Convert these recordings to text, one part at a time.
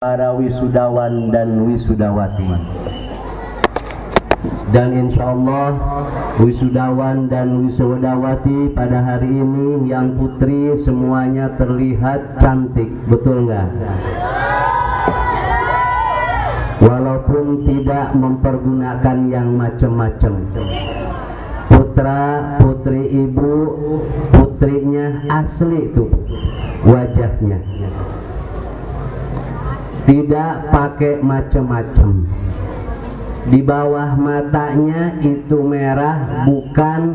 para wisudawan dan wisudawati. Dan insya Allah wisudawan dan wisudawati pada hari ini yang putri semuanya terlihat cantik betul nggak? Walaupun tidak mempergunakan yang macam-macam. Putra putri ibu putrinya asli tuh wajahnya tidak pakai macam-macam di bawah matanya itu merah bukan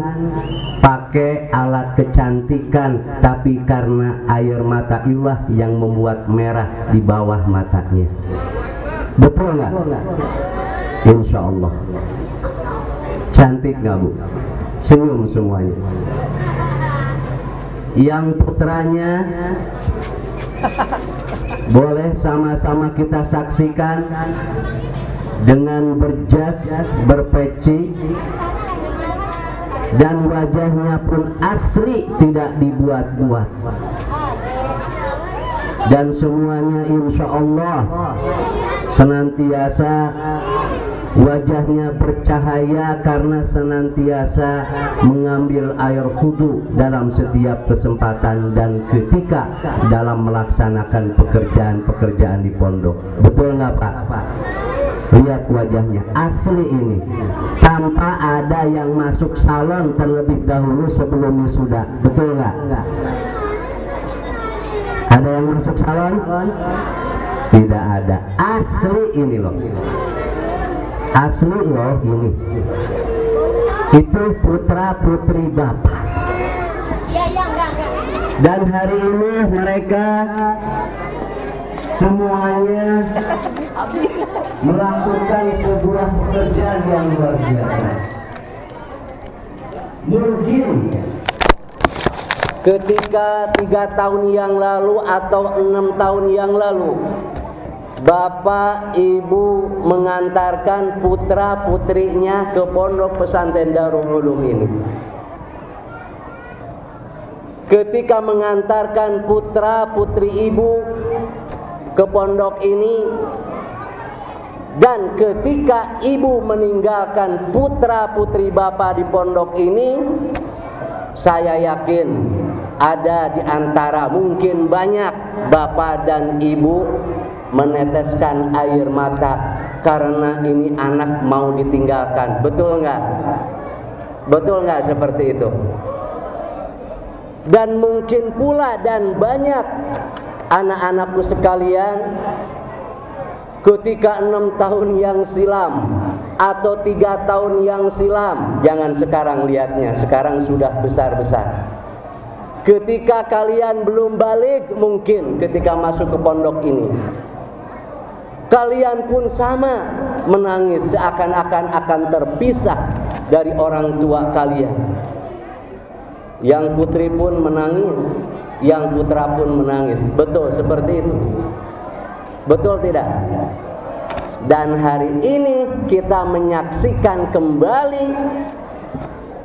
pakai alat kecantikan tapi karena air mata ilah yang membuat merah di bawah matanya. Betul nggak? Insya Allah cantik nggak bu? Senyum semuanya. Yang putranya boleh sama-sama kita saksikan dengan berjas, berpeci dan wajahnya pun asli tidak dibuat-buat. Dan semuanya insya Allah senantiasa wajahnya bercahaya karena senantiasa mengambil air kudu dalam setiap kesempatan dan ketika dalam melaksanakan pekerjaan-pekerjaan di pondok betul nggak Pak? lihat wajahnya asli ini tanpa ada yang masuk salon terlebih dahulu sebelum wisuda betul nggak? ada yang masuk salon? tidak ada asli ini loh asli loh ini itu putra putri bapak. Dan hari ini mereka semuanya melakukan sebuah pekerjaan yang luar biasa. Mungkin ketika tiga tahun yang lalu atau enam tahun yang lalu Bapak Ibu mengantarkan putra putrinya ke pondok pesantren Darul Ulum ini. Ketika mengantarkan putra putri ibu ke pondok ini dan ketika ibu meninggalkan putra putri bapak di pondok ini saya yakin ada di antara mungkin banyak bapak dan ibu meneteskan air mata karena ini anak mau ditinggalkan. Betul nggak? Betul nggak seperti itu? Dan mungkin pula dan banyak anak-anakku sekalian ketika enam tahun yang silam atau tiga tahun yang silam jangan sekarang lihatnya sekarang sudah besar-besar ketika kalian belum balik mungkin ketika masuk ke pondok ini Kalian pun sama menangis seakan-akan akan terpisah dari orang tua kalian. Yang putri pun menangis, yang putra pun menangis. Betul seperti itu. Betul tidak? Dan hari ini kita menyaksikan kembali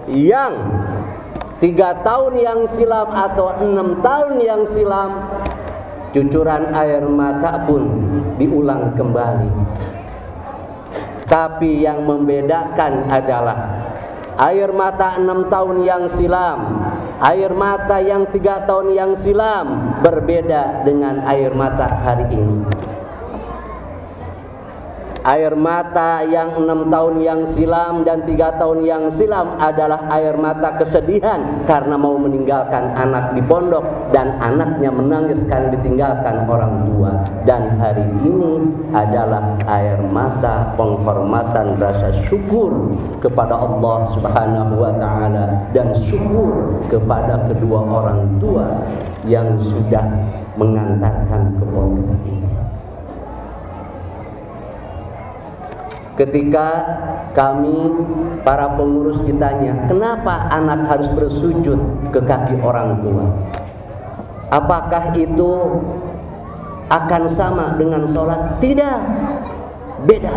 yang tiga tahun yang silam atau enam tahun yang silam cucuran air mata pun diulang kembali. Tapi yang membedakan adalah air mata enam tahun yang silam, air mata yang tiga tahun yang silam berbeda dengan air mata hari ini. Air mata yang enam tahun yang silam dan tiga tahun yang silam adalah air mata kesedihan karena mau meninggalkan anak di pondok dan anaknya menangis karena ditinggalkan orang tua. Dan hari ini adalah air mata penghormatan rasa syukur kepada Allah Subhanahu wa taala dan syukur kepada kedua orang tua yang sudah mengantarkan ke pondok ini. Ketika kami para pengurus ditanya, kenapa anak harus bersujud ke kaki orang tua? Apakah itu akan sama dengan sholat? Tidak, beda.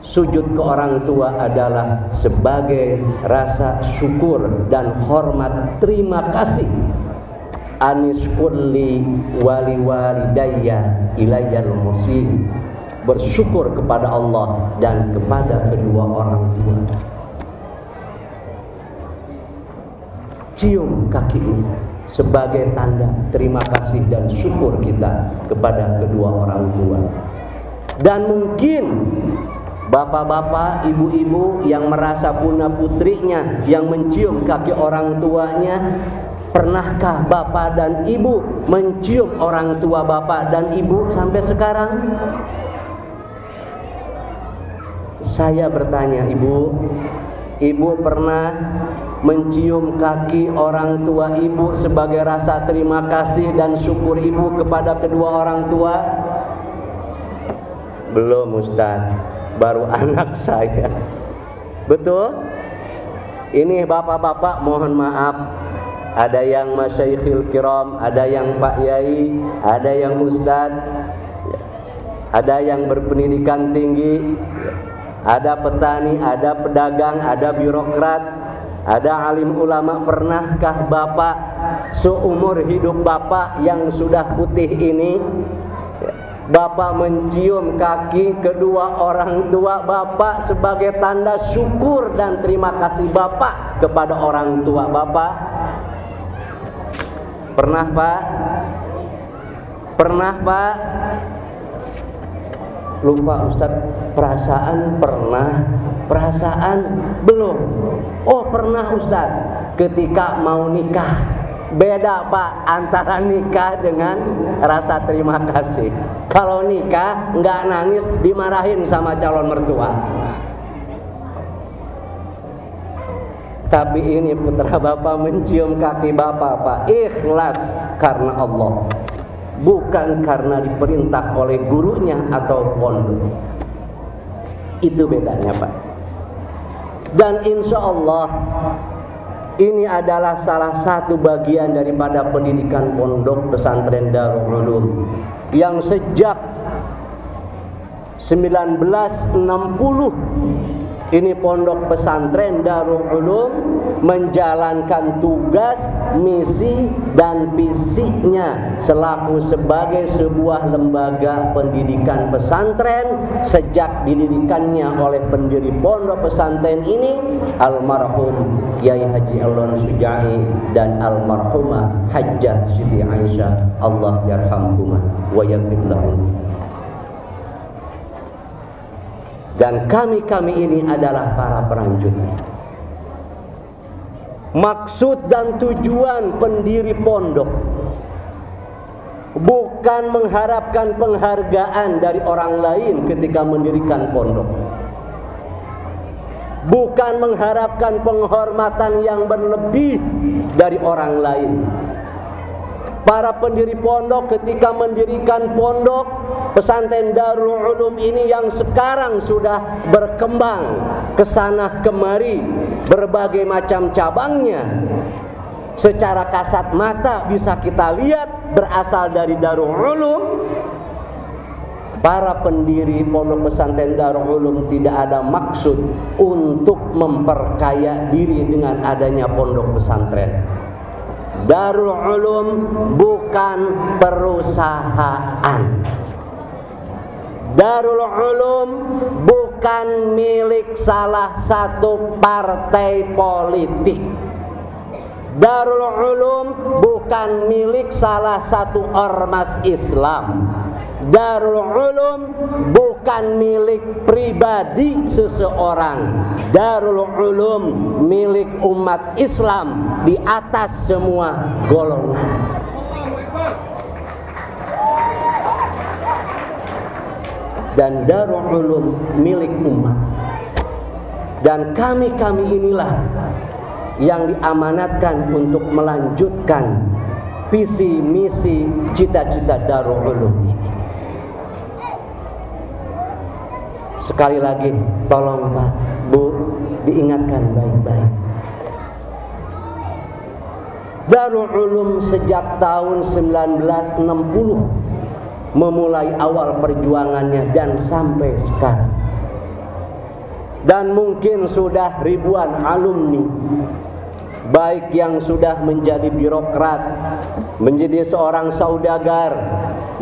Sujud ke orang tua adalah sebagai rasa syukur dan hormat terima kasih anis kulli wali walidayya ilayyal muslim bersyukur kepada Allah dan kepada kedua orang tua cium kakinya sebagai tanda terima kasih dan syukur kita kepada kedua orang tua dan mungkin Bapak-bapak, ibu-ibu yang merasa punah putrinya yang mencium kaki orang tuanya Pernahkah bapak dan ibu mencium orang tua bapak dan ibu sampai sekarang? Saya bertanya ibu, ibu pernah mencium kaki orang tua ibu sebagai rasa terima kasih dan syukur ibu kepada kedua orang tua? Belum Ustaz, baru anak saya. Betul? Ini bapak-bapak mohon maaf ada yang masyayikhil kiram, ada yang Pak Yai, ada yang Ustad, ada yang berpendidikan tinggi, ada petani, ada pedagang, ada birokrat, ada alim ulama. Pernahkah Bapak seumur hidup Bapak yang sudah putih ini Bapak mencium kaki kedua orang tua Bapak sebagai tanda syukur dan terima kasih Bapak kepada orang tua Bapak Pernah Pak? Pernah Pak? Lupa Ustaz, perasaan pernah, perasaan belum. Oh pernah Ustaz, ketika mau nikah. Beda Pak antara nikah dengan rasa terima kasih. Kalau nikah nggak nangis dimarahin sama calon mertua. Tapi ini putra bapak mencium kaki bapak pak ikhlas karena Allah, bukan karena diperintah oleh gurunya atau pondok. Itu bedanya pak. Dan insya Allah ini adalah salah satu bagian daripada pendidikan pondok pesantren Darul Ulum yang sejak 1960 ini pondok pesantren Darul Ulum menjalankan tugas, misi dan visinya selaku sebagai sebuah lembaga pendidikan pesantren sejak didirikannya oleh pendiri pondok pesantren ini almarhum Kiai Haji Elon Sujai dan almarhumah Hajjah Siti Aisyah. Allah yarhamhumah wa yaghfir lahum dan kami-kami ini adalah para peranjutnya. Maksud dan tujuan pendiri pondok bukan mengharapkan penghargaan dari orang lain ketika mendirikan pondok. Bukan mengharapkan penghormatan yang berlebih dari orang lain para pendiri pondok ketika mendirikan pondok pesantren Darul Ulum ini yang sekarang sudah berkembang ke sana kemari berbagai macam cabangnya. Secara kasat mata bisa kita lihat berasal dari Darul Ulum. Para pendiri pondok pesantren Darul Ulum tidak ada maksud untuk memperkaya diri dengan adanya pondok pesantren Darul Ulum bukan perusahaan. Darul Ulum bukan milik salah satu partai politik. Darul Ulum bukan milik salah satu ormas Islam. Darul Ulum bukan milik pribadi seseorang. Darul Ulum milik umat Islam di atas semua golongan. Dan Darul Ulum milik umat. Dan kami-kami inilah yang diamanatkan untuk melanjutkan visi misi cita-cita Darul Ulum Sekali lagi tolong Pak, Bu, diingatkan baik-baik. Darul Ulum sejak tahun 1960 memulai awal perjuangannya dan sampai sekarang. Dan mungkin sudah ribuan alumni baik yang sudah menjadi birokrat, menjadi seorang saudagar,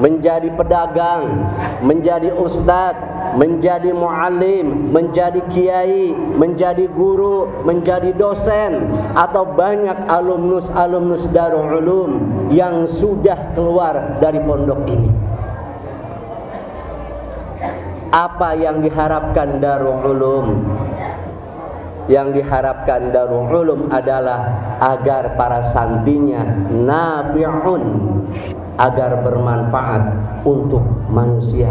menjadi pedagang, menjadi ustadz, menjadi muallim, menjadi kiai, menjadi guru, menjadi dosen atau banyak alumnus-alumnus Darul Ulum yang sudah keluar dari pondok ini. Apa yang diharapkan Darul Ulum? Yang diharapkan Darul Ulum adalah agar para santinya nafi'un agar bermanfaat untuk manusia.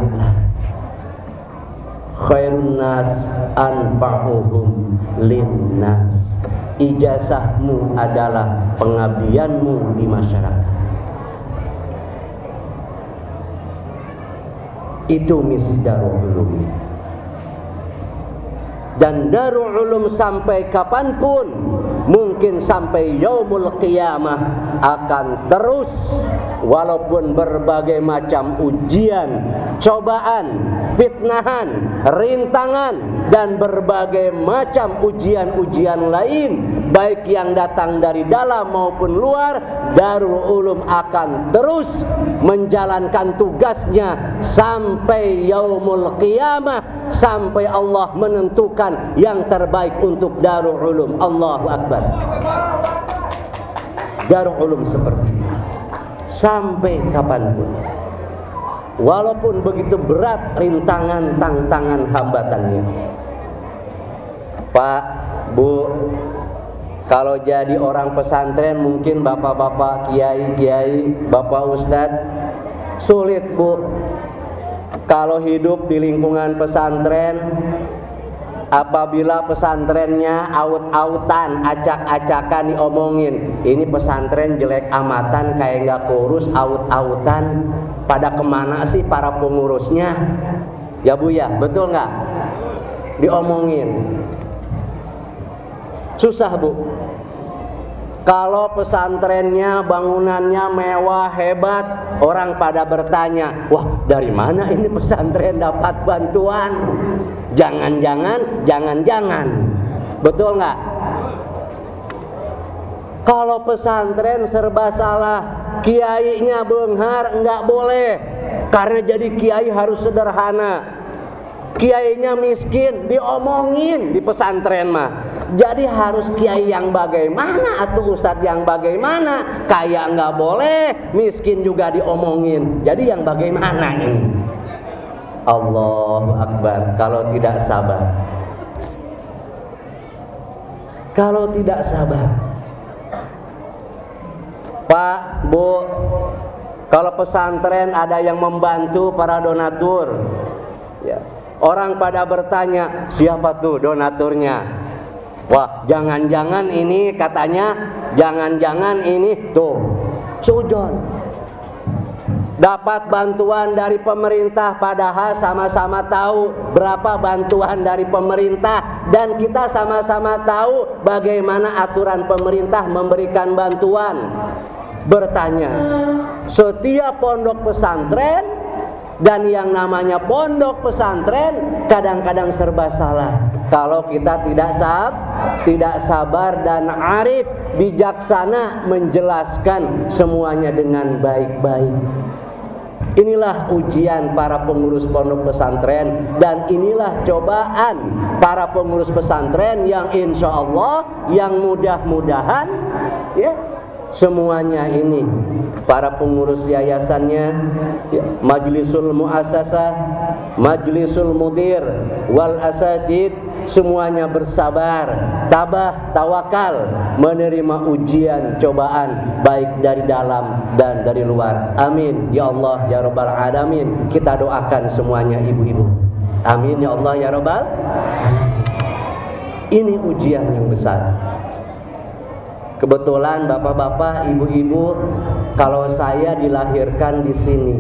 Khairun nas anfa'uhum linnas. Ijazahmu adalah pengabdianmu di masyarakat. Itu misi Darul Ulum dan Darul Ulum sampai kapan pun mungkin sampai yaumul qiyamah akan terus walaupun berbagai macam ujian, cobaan, fitnahan, rintangan dan berbagai macam ujian-ujian lain baik yang datang dari dalam maupun luar Darul Ulum akan terus menjalankan tugasnya sampai yaumul qiyamah sampai Allah menentukan yang terbaik untuk Darul Ulum. Allahu Akbar. Darul Ulum seperti ini. Sampai kapan pun. Walaupun begitu berat rintangan tantangan hambatannya Pak Bu kalau jadi orang pesantren mungkin bapak-bapak kiai-kiai bapak ustadz sulit Bu kalau hidup di lingkungan pesantren apabila pesantrennya aut-autan, acak-acakan diomongin, ini pesantren jelek amatan kayak nggak kurus, aut-autan, pada ke mana sih para pengurusnya? Ya bu ya, betul nggak? Diomongin, susah bu. Kalau pesantrennya bangunannya mewah hebat, orang pada bertanya, wah dari mana ini pesantren dapat bantuan? Jangan-jangan, jangan-jangan, betul nggak? Kalau pesantren serba salah, kiainya benghar nggak boleh, karena jadi kiai harus sederhana kiainya miskin diomongin di pesantren mah. Jadi harus kiai yang bagaimana atau ustadz yang bagaimana? Kaya nggak boleh miskin juga diomongin. Jadi yang bagaimana ini? Allahu Akbar. Kalau tidak sabar. Kalau tidak sabar. Pak Bu kalau pesantren ada yang membantu para donatur. Ya Orang pada bertanya, siapa tuh donaturnya? Wah, jangan-jangan ini katanya, jangan-jangan ini tuh sujon. Dapat bantuan dari pemerintah padahal sama-sama tahu berapa bantuan dari pemerintah dan kita sama-sama tahu bagaimana aturan pemerintah memberikan bantuan. Bertanya, setiap pondok pesantren dan yang namanya pondok pesantren kadang-kadang serba salah. Kalau kita tidak sab, tidak sabar dan arif, bijaksana menjelaskan semuanya dengan baik-baik. Inilah ujian para pengurus pondok pesantren dan inilah cobaan para pengurus pesantren yang insya Allah yang mudah-mudahan ya semuanya ini para pengurus yayasannya ya, majlisul muasasah majlisul mudir wal asatid semuanya bersabar tabah tawakal menerima ujian cobaan baik dari dalam dan dari luar. Amin. Ya Allah ya rabbal alamin. Kita doakan semuanya ibu-ibu. Amin ya Allah ya rabbal ini ujian yang besar Kebetulan bapak-bapak, ibu-ibu, kalau saya dilahirkan di sini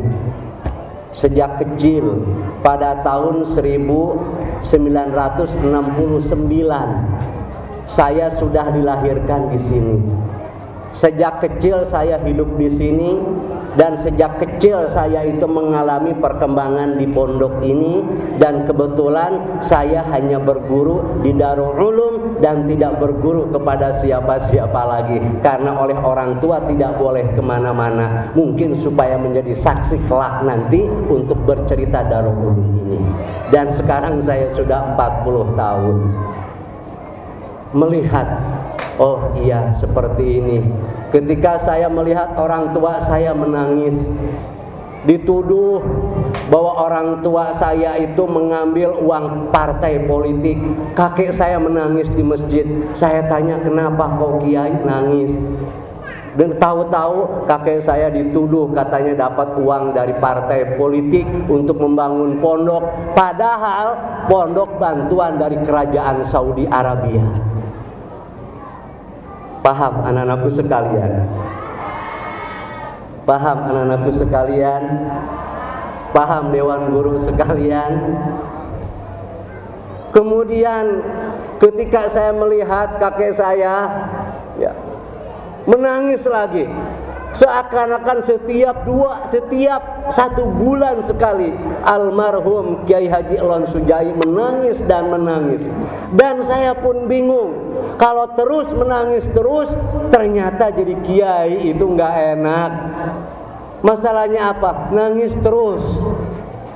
sejak kecil pada tahun 1969 saya sudah dilahirkan di sini. Sejak kecil saya hidup di sini dan sejak kecil saya itu mengalami perkembangan di pondok ini. Dan kebetulan saya hanya berguru di Darul Ulum dan tidak berguru kepada siapa-siapa lagi. Karena oleh orang tua tidak boleh ke mana-mana. Mungkin supaya menjadi saksi kelak nanti untuk bercerita Darul Ulum ini. Dan sekarang saya sudah 40 tahun. Melihat oh iya seperti ini. Ketika saya melihat orang tua saya menangis dituduh bahwa orang tua saya itu mengambil uang partai politik. Kakek saya menangis di masjid. Saya tanya kenapa kau kiai nangis? Dan tahu-tahu kakek saya dituduh katanya dapat uang dari partai politik untuk membangun pondok. Padahal pondok bantuan dari kerajaan Saudi Arabia Paham anak-anakku sekalian? Paham anak-anakku sekalian? Paham dewan guru sekalian? Kemudian ketika saya melihat kakek saya ya, menangis lagi seakan-akan setiap dua setiap satu bulan sekali almarhum Kiai Haji Elon Sujai menangis dan menangis. Dan saya pun bingung kalau terus menangis terus ternyata jadi kiai itu nggak enak. Masalahnya apa? Nangis terus.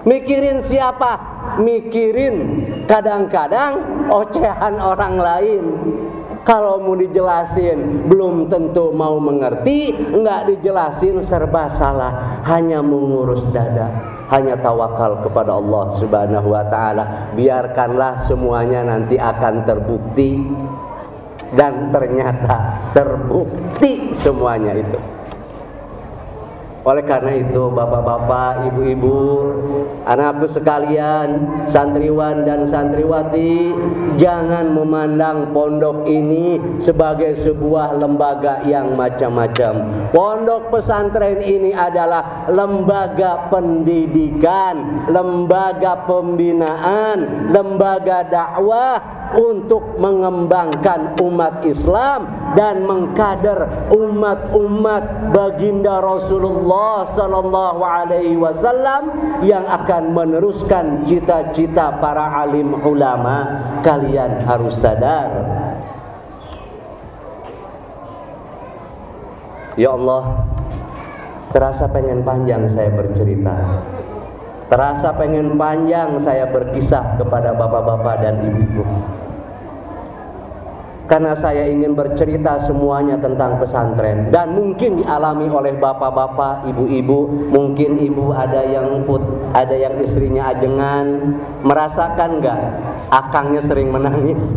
Mikirin siapa? Mikirin kadang-kadang ocehan orang lain kalau mau dijelasin belum tentu mau mengerti, enggak dijelasin serba salah, hanya mengurus dada, hanya tawakal kepada Allah Subhanahu wa taala. Biarkanlah semuanya nanti akan terbukti dan ternyata terbukti semuanya itu. Oleh karena itu bapak-bapak, ibu-ibu, anakku sekalian, santriwan dan santriwati, jangan memandang pondok ini sebagai sebuah lembaga yang macam-macam. Pondok pesantren ini adalah lembaga pendidikan, lembaga pembinaan, lembaga dakwah untuk mengembangkan umat Islam dan mengkader umat-umat baginda Rasulullah sallallahu alaihi wasallam yang akan meneruskan cita-cita para alim ulama. Kalian harus sadar. Ya Allah terasa pengen panjang saya bercerita. Terasa pengen panjang saya berkisah kepada bapak-bapak dan ibu-ibu. Karena saya ingin bercerita semuanya tentang pesantren. Dan mungkin dialami oleh bapak-bapak, ibu-ibu, mungkin ibu ada yang put, ada yang istrinya ajengan, merasakan enggak akangnya sering menangis?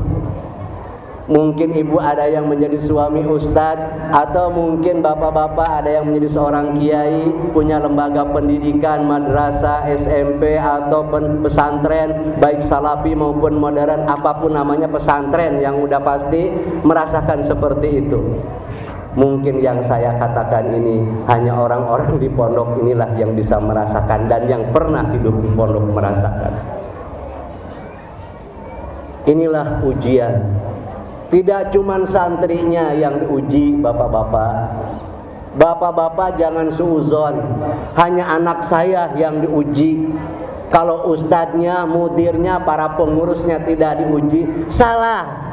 Mungkin ibu ada yang menjadi suami ustadz Atau mungkin bapak-bapak ada yang menjadi seorang kiai Punya lembaga pendidikan, madrasah, SMP Atau pesantren Baik salafi maupun modern Apa pun namanya pesantren yang udah pasti Merasakan seperti itu. Mungkin yang saya katakan ini Hanya orang-orang di pondok inilah yang bisa merasakan Dan yang pernah hidup di pondok merasakan. Inilah ujian tidak cuma santrinya yang diuji bapak-bapak. Bapak-bapak jangan suuzon. Hanya anak saya yang diuji. Kalau ustadznya, mudirnya, para pengurusnya tidak diuji, salah.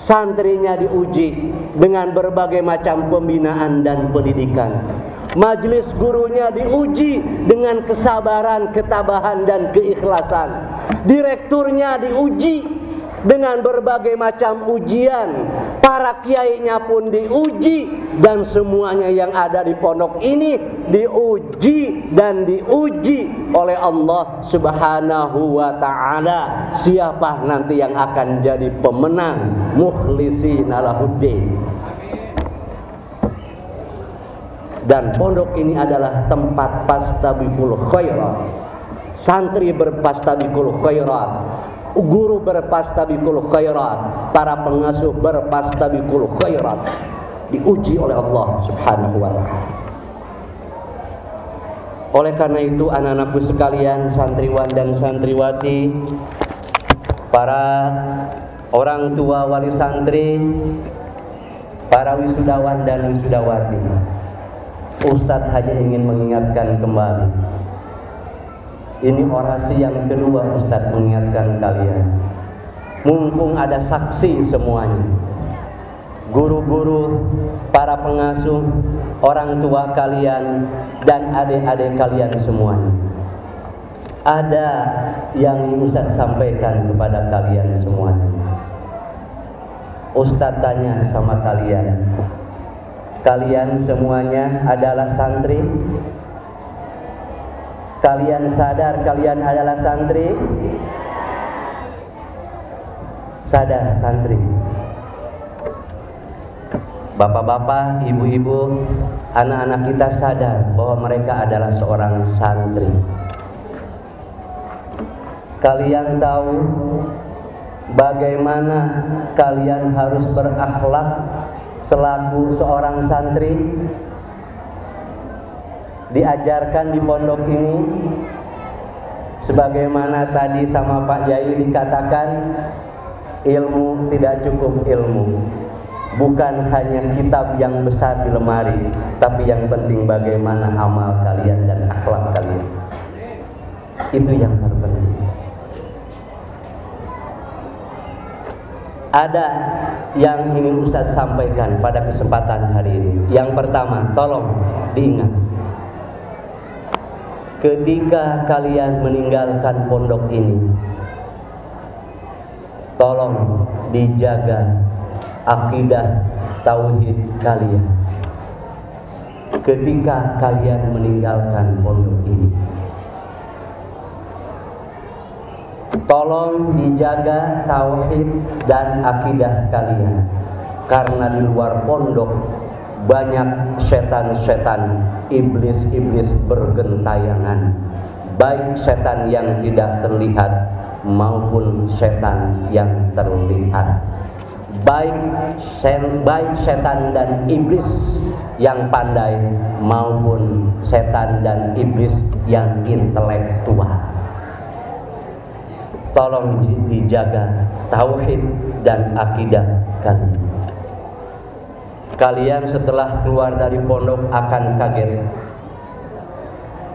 Santrinya diuji dengan berbagai macam pembinaan dan pendidikan. Majelis gurunya diuji dengan kesabaran, ketabahan dan keikhlasan. Direkturnya diuji dengan berbagai macam ujian. Para kiainya pun diuji dan semuanya yang ada di pondok ini diuji dan diuji oleh Allah Subhanahu wa taala. Siapa nanti yang akan jadi pemenang mukhlisin lahuddin. Dan pondok ini adalah tempat pastabikul khairat. Santri berpastabikul khairat guru berpastabikul khairat, para pengasuh berpastabikul khairat diuji oleh Allah Subhanahu wa taala. Oleh karena itu anak-anakku sekalian, santriwan dan santriwati, para orang tua wali santri, para wisudawan dan wisudawati. Ustadz hanya ingin mengingatkan kembali Ini orasi yang kedua Ustadz mengingatkan kalian. Mumpung ada saksi semuanya. Guru-guru, para pengasuh, orang tua kalian Dan adik-adik kalian semuanya. Ada yang Ustadz sampaikan kepada kalian semuanya. Ustadz tanya sama kalian. Kalian semuanya adalah santri Kalian sadar kalian adalah santri? Sadar santri. Bapak-bapak, ibu-ibu, anak-anak kita sadar bahwa mereka adalah seorang santri. Kalian tahu bagaimana kalian harus berakhlak selaku seorang santri? Diajarkan di pondok ini sebagaimana tadi sama Pak Jai dikatakan ilmu tidak cukup ilmu. Bukan hanya kitab yang besar di lemari tapi yang penting bagaimana amal kalian dan akhlak kalian. Itu yang terpenting. Ada yang ingin Ustaz sampaikan pada kesempatan hari ini. Yang pertama tolong diingat ketika kalian meninggalkan pondok ini tolong dijaga akidah tauhid kalian. Ketika kalian meninggalkan pondok ini tolong dijaga tauhid dan akidah kalian. Karena di luar pondok banyak setan-setan iblis-iblis bergentayangan. Baik setan yang tidak terlihat maupun setan yang terlihat. Baik sen, baik setan dan iblis yang pandai maupun setan dan iblis yang intelektual. Tolong dijaga tauhid dan akidah kalian kalian setelah keluar dari pondok akan kaget.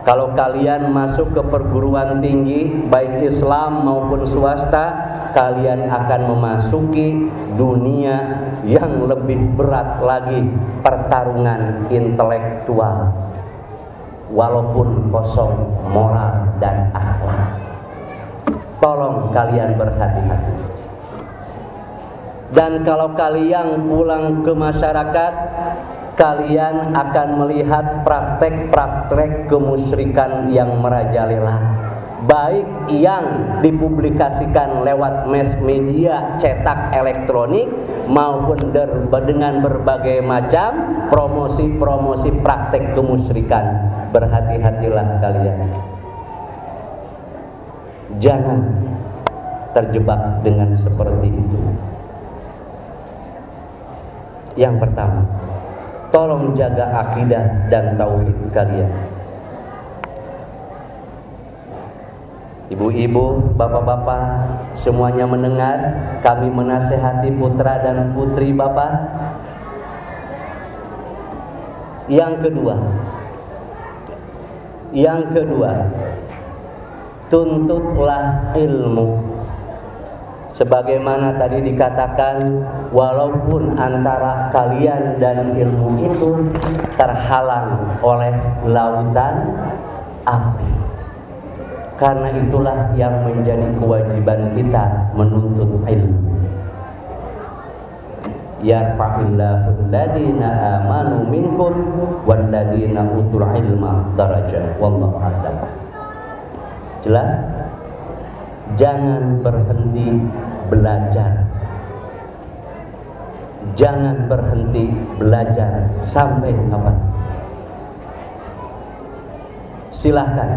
Kalau kalian masuk ke perguruan tinggi, baik Islam maupun swasta, kalian akan memasuki dunia yang lebih berat lagi, pertarungan intelektual. Walaupun kosong moral dan akhlak. Tolong kalian berhati-hati. Dan kalau kalian pulang ke masyarakat Kalian akan melihat praktek-praktek kemusyrikan yang merajalela. Baik yang dipublikasikan lewat mass media cetak elektronik Maupun dengan berbagai macam promosi-promosi praktek kemusyrikan. Berhati-hatilah kalian. Jangan terjebak dengan seperti itu yang pertama, tolong jaga akidah dan tauhid kalian. Ibu-ibu, bapak-bapak, semuanya mendengar kami menasehati putra dan putri bapak. Yang kedua, yang kedua, tuntutlah ilmu sebagaimana tadi dikatakan walaupun antara kalian dan ilmu itu terhalang oleh lautan api. Karena itulah yang menjadi kewajiban kita menuntut ilmu. Yarfa'illahu alladhina amanu minkum walladhina utul ilma darajat wallahu a'lam. Jelas Jangan berhenti belajar. Jangan berhenti belajar sampai kapan? Silahkan.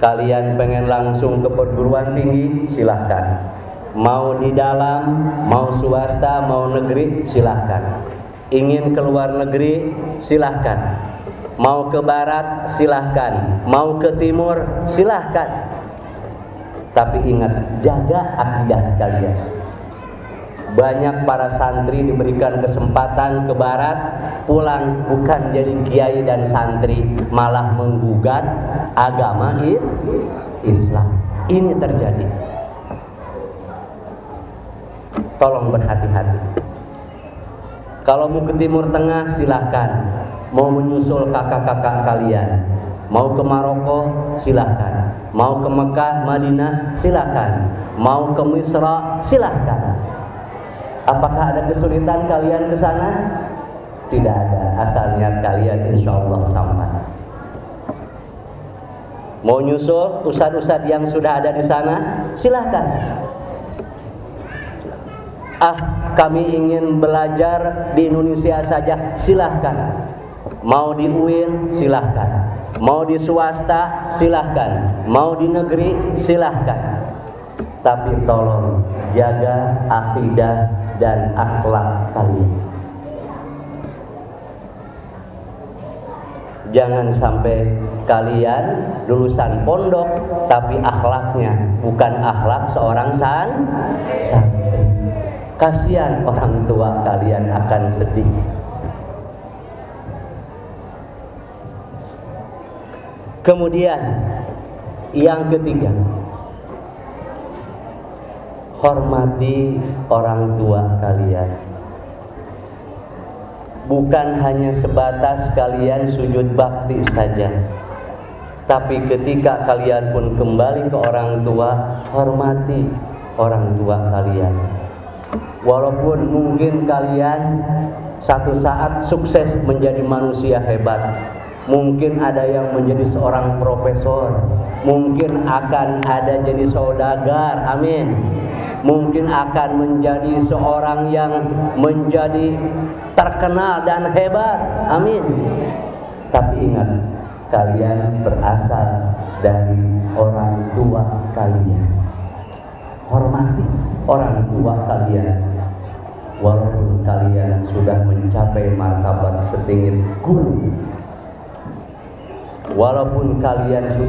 Kalian pengen langsung ke perguruan tinggi, silahkan. Mau di dalam, mau swasta, mau negeri, silahkan. Ingin keluar negeri, silahkan. Mau ke barat, silahkan. Mau ke timur, silahkan tapi ingat, jaga akidah kalian. Banyak para santri diberikan kesempatan ke barat, pulang bukan jadi kiai dan santri malah menggugat agama is Islam. Ini terjadi. Tolong berhati-hati. Kalau mau ke Timur Tengah silahkan. Mau menyusul kakak-kakak kalian. Mau ke Maroko silahkan. Mau ke Mekah, Madinah silahkan. Mau ke Misra silahkan. Apakah ada kesulitan kalian ke sana? Tidak ada. Asal niat kalian insya Allah sampai. Mau nyusul ustad-ustad yang sudah ada di sana, silahkan. Ah, kami ingin belajar di Indonesia saja, silahkan. Mau di UIN, silahkan. Mau di swasta, silahkan. Mau di negeri, silahkan. Tapi tolong jaga akidah dan akhlak kalian. Jangan sampai kalian lulusan pondok tapi akhlaknya bukan akhlak seorang san santri. Kasihan orang tua kalian akan sedih. Kemudian yang ketiga, hormati orang tua kalian. Bukan hanya sebatas kalian sujud bakti saja. Tapi ketika kalian pun kembali ke orang tua, hormati orang tua kalian. Walaupun mungkin kalian satu saat sukses menjadi manusia hebat, mungkin ada yang menjadi seorang profesor, mungkin akan ada jadi saudagar, amin. Mungkin akan menjadi seorang yang menjadi terkenal dan hebat, amin. Tapi ingat, kalian berasal dari orang tua kalian. Hormati orang tua kalian. Walaupun kalian sudah mencapai martabat setinggi gunung. Walaupun kalian sudah